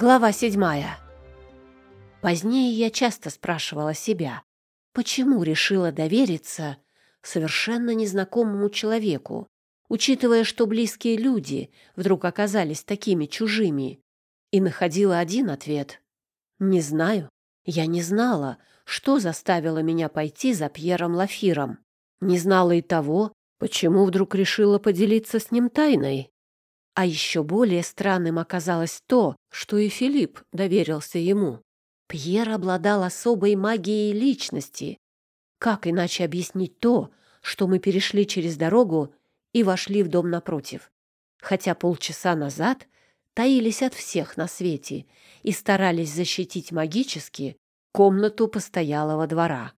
Глава седьмая. Позднее я часто спрашивала себя, почему решила довериться совершенно незнакомому человеку, учитывая, что близкие люди вдруг оказались такими чужими, и находила один ответ. Не знаю, я не знала, что заставило меня пойти за Пьером Лафиром. Не знала и того, почему вдруг решила поделиться с ним тайной. А еще более странным оказалось то, что и Филипп доверился ему. Пьер обладал особой магией личности. Как иначе объяснить то, что мы перешли через дорогу и вошли в дом напротив? Хотя полчаса назад таились от всех на свете и старались защитить магически комнату постоялого двора.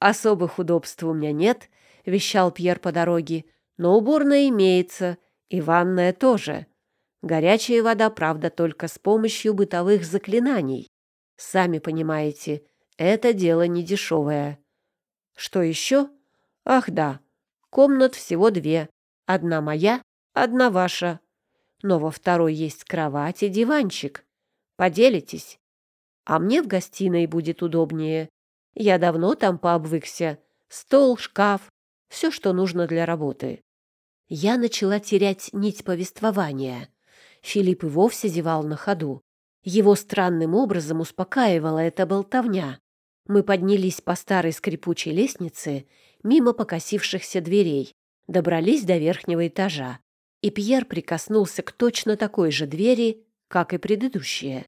«Особых удобств у меня нет», — вещал Пьер по дороге, «но уборная имеется, и ванная тоже. Горячая вода, правда, только с помощью бытовых заклинаний. Сами понимаете, это дело не дешевое. Что еще? Ах да, комнат всего две. Одна моя, одна ваша. Но во второй есть кровать и диванчик. Поделитесь. А мне в гостиной будет удобнее. Я давно там пообвыкся. Стол, шкаф, все, что нужно для работы я начала терять нить повествования. Филипп и вовсе зевал на ходу. Его странным образом успокаивала эта болтовня. Мы поднялись по старой скрипучей лестнице мимо покосившихся дверей, добрались до верхнего этажа, и Пьер прикоснулся к точно такой же двери, как и предыдущие.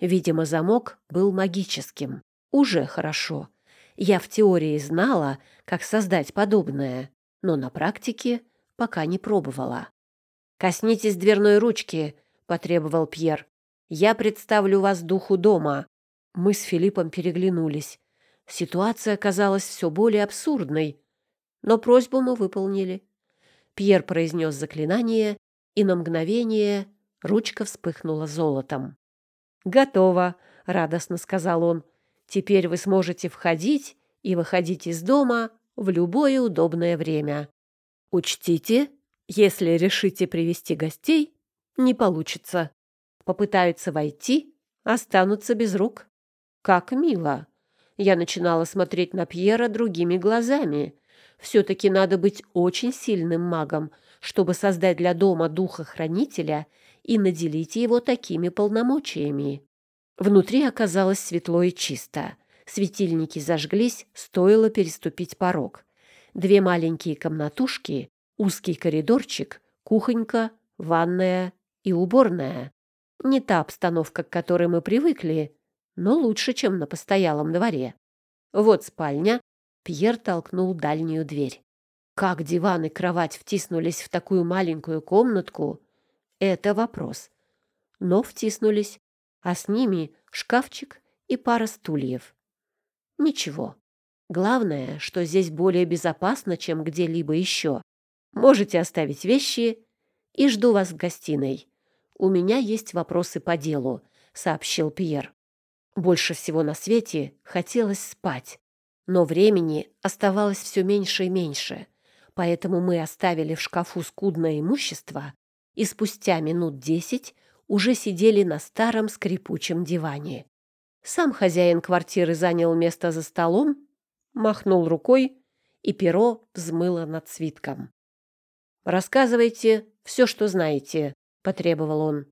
Видимо, замок был магическим. Уже хорошо. Я в теории знала, как создать подобное, но на практике пока не пробовала. «Коснитесь дверной ручки», — потребовал Пьер. «Я представлю вас духу дома». Мы с Филиппом переглянулись. Ситуация казалась все более абсурдной, но просьбу мы выполнили. Пьер произнес заклинание, и на мгновение ручка вспыхнула золотом. «Готово», — радостно сказал он. «Теперь вы сможете входить и выходить из дома в любое удобное время». Учтите, если решите привести гостей, не получится. Попытаются войти, останутся без рук. Как мило. Я начинала смотреть на Пьера другими глазами. Все-таки надо быть очень сильным магом, чтобы создать для дома духа-хранителя и наделить его такими полномочиями. Внутри оказалось светло и чисто. Светильники зажглись, стоило переступить порог. Две маленькие комнатушки, узкий коридорчик, кухонька, ванная и уборная. Не та обстановка, к которой мы привыкли, но лучше, чем на постоялом дворе. Вот спальня. Пьер толкнул дальнюю дверь. Как диван и кровать втиснулись в такую маленькую комнатку — это вопрос. Но втиснулись, а с ними шкафчик и пара стульев. Ничего. Главное, что здесь более безопасно, чем где-либо еще. Можете оставить вещи и жду вас в гостиной. У меня есть вопросы по делу, сообщил Пьер. Больше всего на свете хотелось спать, но времени оставалось все меньше и меньше, поэтому мы оставили в шкафу скудное имущество и спустя минут десять уже сидели на старом скрипучем диване. Сам хозяин квартиры занял место за столом махнул рукой, и перо взмыло над свитком. «Рассказывайте все, что знаете», — потребовал он.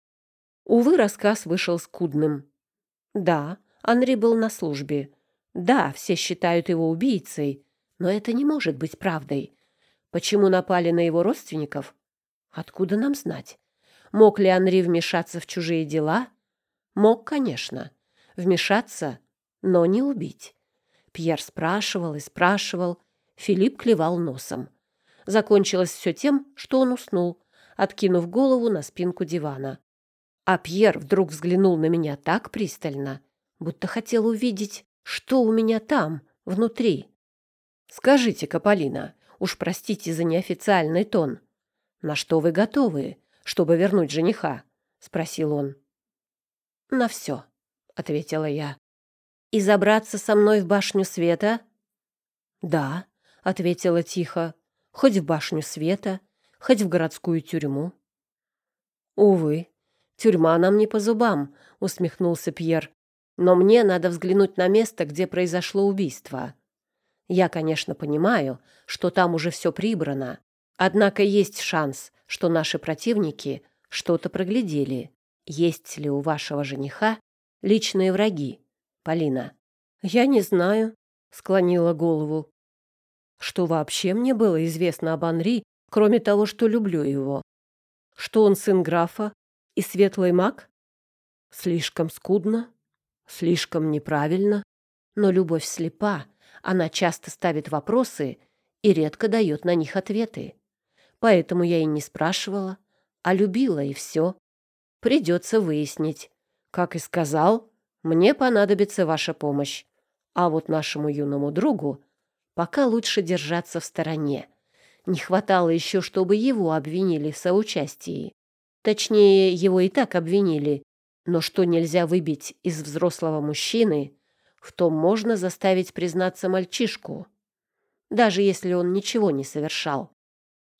Увы, рассказ вышел скудным. Да, Анри был на службе. Да, все считают его убийцей, но это не может быть правдой. Почему напали на его родственников? Откуда нам знать? Мог ли Анри вмешаться в чужие дела? Мог, конечно. Вмешаться, но не убить. Пьер спрашивал и спрашивал. Филипп клевал носом. Закончилось все тем, что он уснул, откинув голову на спинку дивана. А Пьер вдруг взглянул на меня так пристально, будто хотел увидеть, что у меня там, внутри. «Скажите-ка, Полина, уж простите за неофициальный тон, на что вы готовы, чтобы вернуть жениха?» — спросил он. «На все», — ответила я и забраться со мной в башню света? Да, ответила тихо. Хоть в башню света, хоть в городскую тюрьму. Увы, «Тюрьма нам не по зубам», — усмехнулся Пьер. «Но мне надо взглянуть на место, где произошло убийство. Я, конечно, понимаю, что там уже все прибрано, однако есть шанс, что наши противники что-то проглядели. Есть ли у вашего жениха личные враги, Полина?» «Я не знаю», — склонила голову. «Что вообще мне было известно об Анри, кроме того, что люблю его? Что он сын графа и светлый маг? Слишком скудно, слишком неправильно. Но любовь слепа, она часто ставит вопросы и редко дает на них ответы. Поэтому я и не спрашивала, а любила, и все. Придется выяснить. Как и сказал, мне понадобится ваша помощь. А вот нашему юному другу пока лучше держаться в стороне. Не хватало еще, чтобы его обвинили в соучастии. Точнее, его и так обвинили. Но что нельзя выбить из взрослого мужчины, в том можно заставить признаться мальчишку, даже если он ничего не совершал.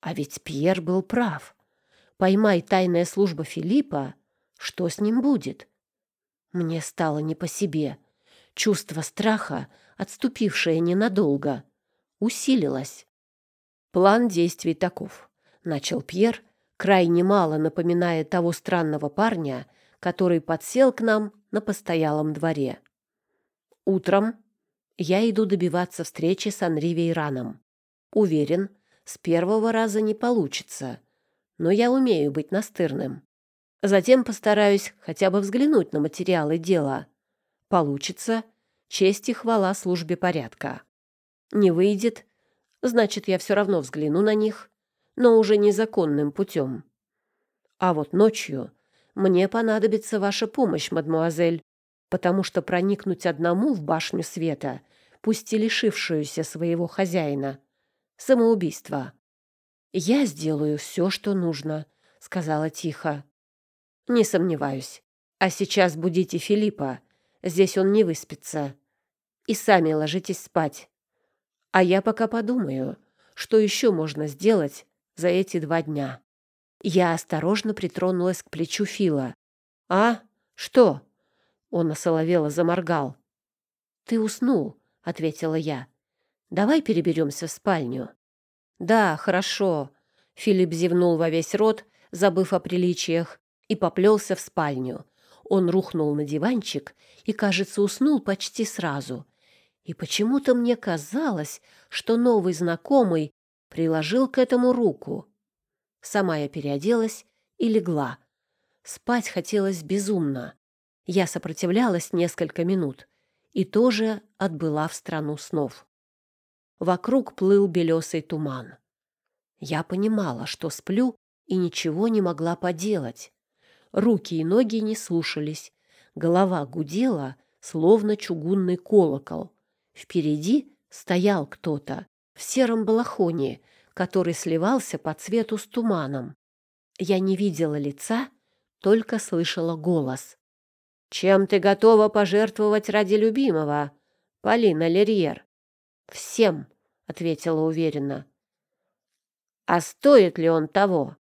А ведь Пьер был прав. Поймай тайная служба Филиппа, что с ним будет? Мне стало не по себе. Чувство страха, отступившее ненадолго, усилилось. План действий таков. Начал Пьер, крайне мало напоминая того странного парня, который подсел к нам на постоялом дворе. Утром я иду добиваться встречи с Анри Вейраном. Уверен, с первого раза не получится, но я умею быть настырным. Затем постараюсь хотя бы взглянуть на материалы дела. Получится — честь и хвала службе порядка. Не выйдет — значит, я все равно взгляну на них но уже незаконным путем. А вот ночью мне понадобится ваша помощь, мадмуазель, потому что проникнуть одному в башню света, пусть и лишившуюся своего хозяина, самоубийство. Я сделаю все, что нужно, сказала тихо. Не сомневаюсь. А сейчас будите Филиппа. Здесь он не выспится. И сами ложитесь спать. А я пока подумаю, что еще можно сделать за эти два дня. Я осторожно притронулась к плечу Фила. «А? Что?» Он осоловело заморгал. «Ты уснул», — ответила я. «Давай переберемся в спальню». «Да, хорошо», — Филипп зевнул во весь рот, забыв о приличиях, и поплелся в спальню. Он рухнул на диванчик и, кажется, уснул почти сразу. И почему-то мне казалось, что новый знакомый приложил к этому руку. Сама я переоделась и легла. Спать хотелось безумно. Я сопротивлялась несколько минут и тоже отбыла в страну снов. Вокруг плыл белесый туман. Я понимала, что сплю, и ничего не могла поделать. Руки и ноги не слушались, голова гудела, словно чугунный колокол. Впереди стоял кто-то, в сером балахоне, который сливался по цвету с туманом. Я не видела лица, только слышала голос. «Чем ты готова пожертвовать ради любимого, Полина Лерьер?» «Всем», — ответила уверенно. «А стоит ли он того?»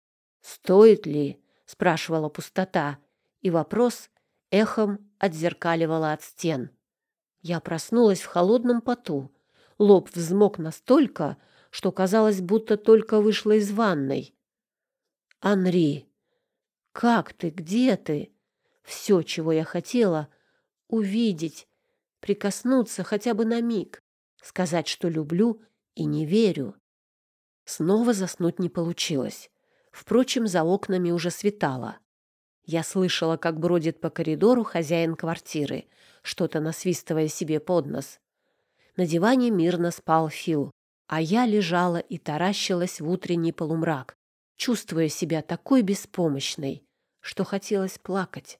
«Стоит ли?» — спрашивала пустота, и вопрос эхом отзеркаливала от стен. Я проснулась в холодном поту, Лоб взмок настолько, что казалось, будто только вышла из ванной. «Анри, как ты? Где ты?» Все, чего я хотела — увидеть, прикоснуться хотя бы на миг, сказать, что люблю и не верю. Снова заснуть не получилось. Впрочем, за окнами уже светало. Я слышала, как бродит по коридору хозяин квартиры, что-то насвистывая себе под нос. На диване мирно спал Фил, а я лежала и таращилась в утренний полумрак, чувствуя себя такой беспомощной, что хотелось плакать.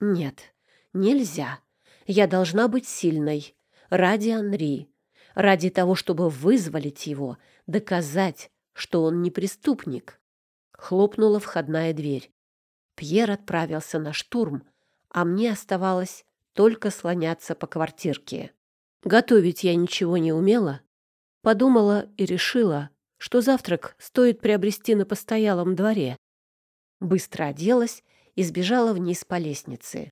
Нет, нельзя. Я должна быть сильной. Ради Анри. Ради того, чтобы вызволить его, доказать, что он не преступник. Хлопнула входная дверь. Пьер отправился на штурм, а мне оставалось только слоняться по квартирке. Готовить я ничего не умела. Подумала и решила, что завтрак стоит приобрести на постоялом дворе. Быстро оделась и сбежала вниз по лестнице.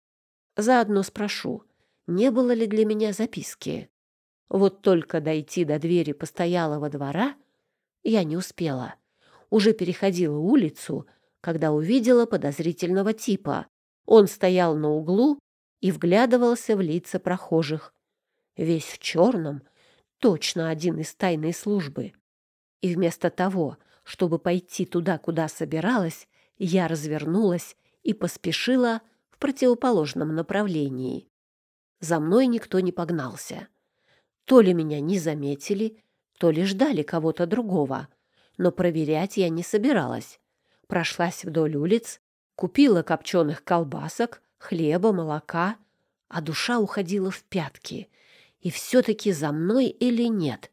Заодно спрошу, не было ли для меня записки. Вот только дойти до двери постоялого двора я не успела. Уже переходила улицу, когда увидела подозрительного типа. Он стоял на углу и вглядывался в лица прохожих. Весь в черном, точно один из тайной службы. И вместо того, чтобы пойти туда, куда собиралась, я развернулась и поспешила в противоположном направлении. За мной никто не погнался. То ли меня не заметили, то ли ждали кого-то другого, но проверять я не собиралась. Прошлась вдоль улиц, купила копченых колбасок, хлеба, молока, а душа уходила в пятки. И все-таки за мной или нет?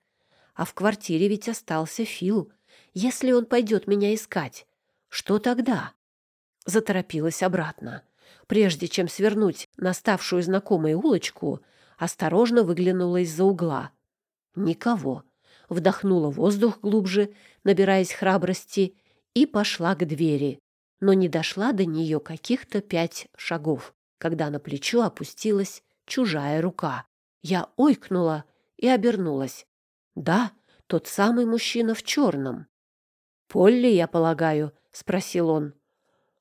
А в квартире ведь остался Фил. Если он пойдет меня искать, что тогда? Заторопилась обратно. Прежде чем свернуть на ставшую знакомой улочку, осторожно выглянула из-за угла. Никого. Вдохнула воздух глубже, набираясь храбрости, и пошла к двери. Но не дошла до нее каких-то пять шагов, когда на плечо опустилась чужая рука. Я ойкнула и обернулась. Да, тот самый мужчина в черном. «Полли, я полагаю?» — спросил он.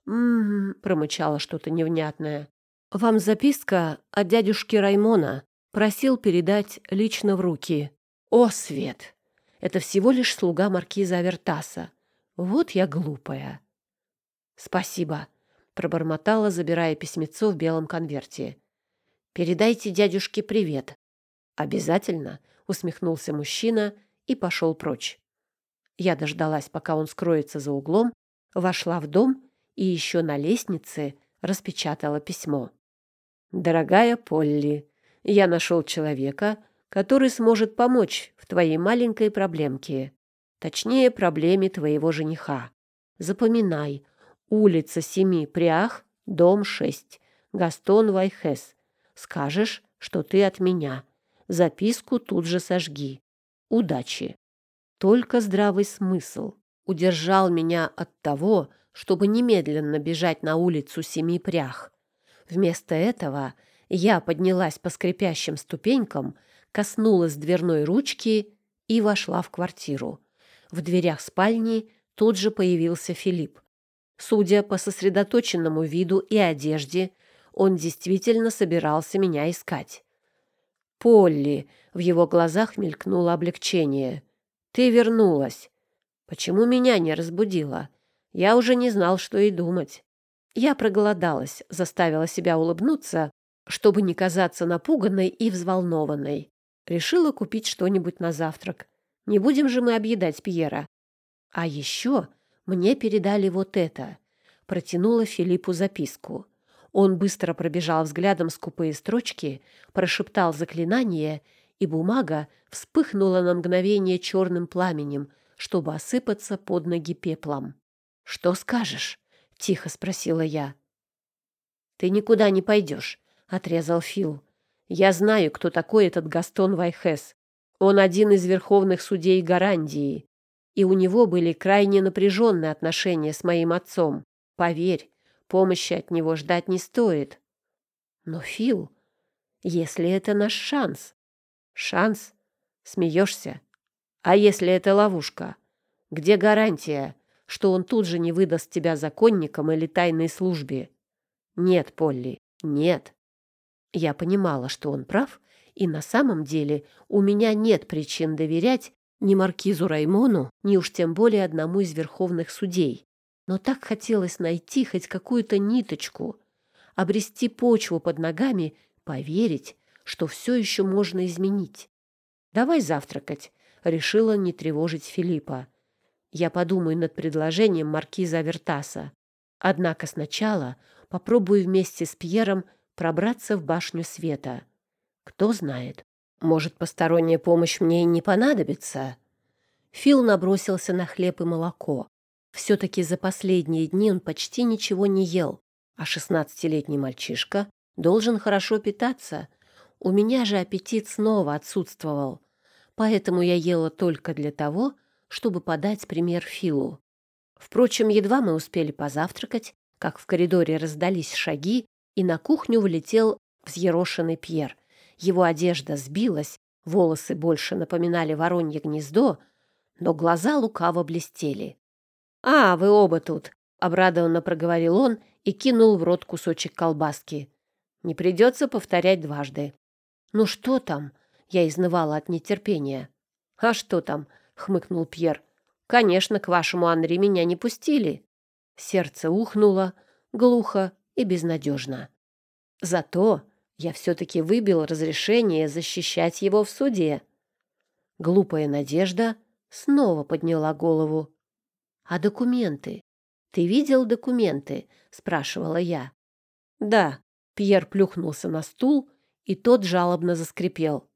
«М-м-м», промычала что-то невнятное. «Вам записка от дядюшки Раймона. Просил передать лично в руки». «О, Свет! Это всего лишь слуга маркиза Авертаса. Вот я глупая». «Спасибо», — пробормотала, забирая письмецо в белом конверте. «Передайте дядюшке привет». «Обязательно», — усмехнулся мужчина и пошел прочь. Я дождалась, пока он скроется за углом, вошла в дом и еще на лестнице распечатала письмо. «Дорогая Полли, я нашел человека, который сможет помочь в твоей маленькой проблемке, точнее, проблеме твоего жениха. Запоминай, улица Семи Прях, дом 6, Гастон Вайхес. Скажешь, что ты от меня. Записку тут же сожги. Удачи. Только здравый смысл удержал меня от того, чтобы немедленно бежать на улицу Семи Прях. Вместо этого я поднялась по скрипящим ступенькам, коснулась дверной ручки и вошла в квартиру. В дверях спальни тут же появился Филипп. Судя по сосредоточенному виду и одежде, он действительно собирался меня искать. «Полли!» — в его глазах мелькнуло облегчение. «Ты вернулась. Почему меня не разбудила? Я уже не знал, что и думать. Я проголодалась, заставила себя улыбнуться, чтобы не казаться напуганной и взволнованной. Решила купить что-нибудь на завтрак. Не будем же мы объедать Пьера. А еще мне передали вот это. Протянула Филиппу записку. Он быстро пробежал взглядом скупые строчки, прошептал заклинание, и бумага вспыхнула на мгновение черным пламенем, чтобы осыпаться под ноги пеплом. «Что скажешь?» — тихо спросила я. «Ты никуда не пойдешь», — отрезал Фил. «Я знаю, кто такой этот Гастон Вайхес. Он один из верховных судей Гарандии, и у него были крайне напряженные отношения с моим отцом. Поверь, помощи от него ждать не стоит». «Но, Фил, если это наш шанс...» «Шанс? Смеешься? А если это ловушка? Где гарантия, что он тут же не выдаст тебя законникам или тайной службе. Нет, Полли, нет. Я понимала, что он прав, и на самом деле у меня нет причин доверять ни маркизу Раймону, ни уж тем более одному из верховных судей. Но так хотелось найти хоть какую-то ниточку, обрести почву под ногами, поверить, что все еще можно изменить. «Давай завтракать», — решила не тревожить Филиппа. Я подумаю над предложением маркиза Вертаса. Однако сначала попробую вместе с Пьером пробраться в башню света. Кто знает, может, посторонняя помощь мне и не понадобится. Фил набросился на хлеб и молоко. Все-таки за последние дни он почти ничего не ел, а шестнадцатилетний мальчишка должен хорошо питаться. У меня же аппетит снова отсутствовал, поэтому я ела только для того, чтобы подать пример Филу. Впрочем, едва мы успели позавтракать, как в коридоре раздались шаги, и на кухню влетел взъерошенный Пьер. Его одежда сбилась, волосы больше напоминали воронье гнездо, но глаза лукаво блестели. «А, вы оба тут!» — обрадованно проговорил он и кинул в рот кусочек колбаски. «Не придется повторять дважды». «Ну что там?» — я изнывала от нетерпения. «А что там?» — хмыкнул Пьер. «Конечно, к вашему Анри меня не пустили». Сердце ухнуло, глухо и безнадежно. Зато я все-таки выбил разрешение защищать его в суде. Глупая надежда снова подняла голову. «А документы? Ты видел документы?» — спрашивала я. «Да». Пьер плюхнулся на стул, и тот жалобно заскрипел.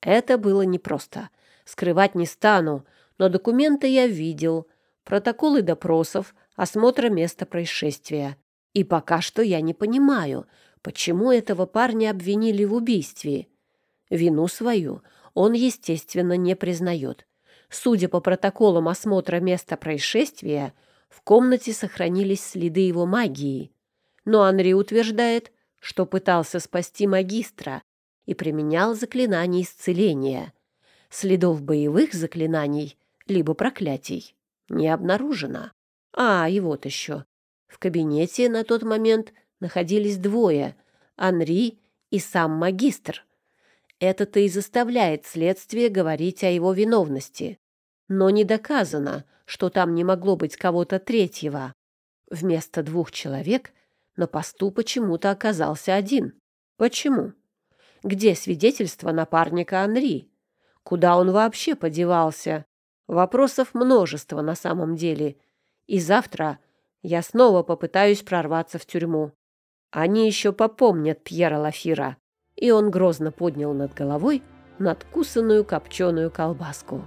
Это было непросто. Скрывать не стану, но документы я видел, протоколы допросов, осмотра места происшествия. И пока что я не понимаю, почему этого парня обвинили в убийстве. Вину свою он, естественно, не признает. Судя по протоколам осмотра места происшествия, в комнате сохранились следы его магии. Но Анри утверждает, что пытался спасти магистра и применял заклинания исцеления. Следов боевых заклинаний либо проклятий не обнаружено. А, и вот еще. В кабинете на тот момент находились двое — Анри и сам магистр. Это-то и заставляет следствие говорить о его виновности. Но не доказано, что там не могло быть кого-то третьего. Вместо двух человек на посту почему-то оказался один. Почему? Где свидетельство напарника Анри? Куда он вообще подевался? Вопросов множество на самом деле. И завтра я снова попытаюсь прорваться в тюрьму. Они еще попомнят Пьера Лафира. И он грозно поднял над головой надкусанную копченую колбаску.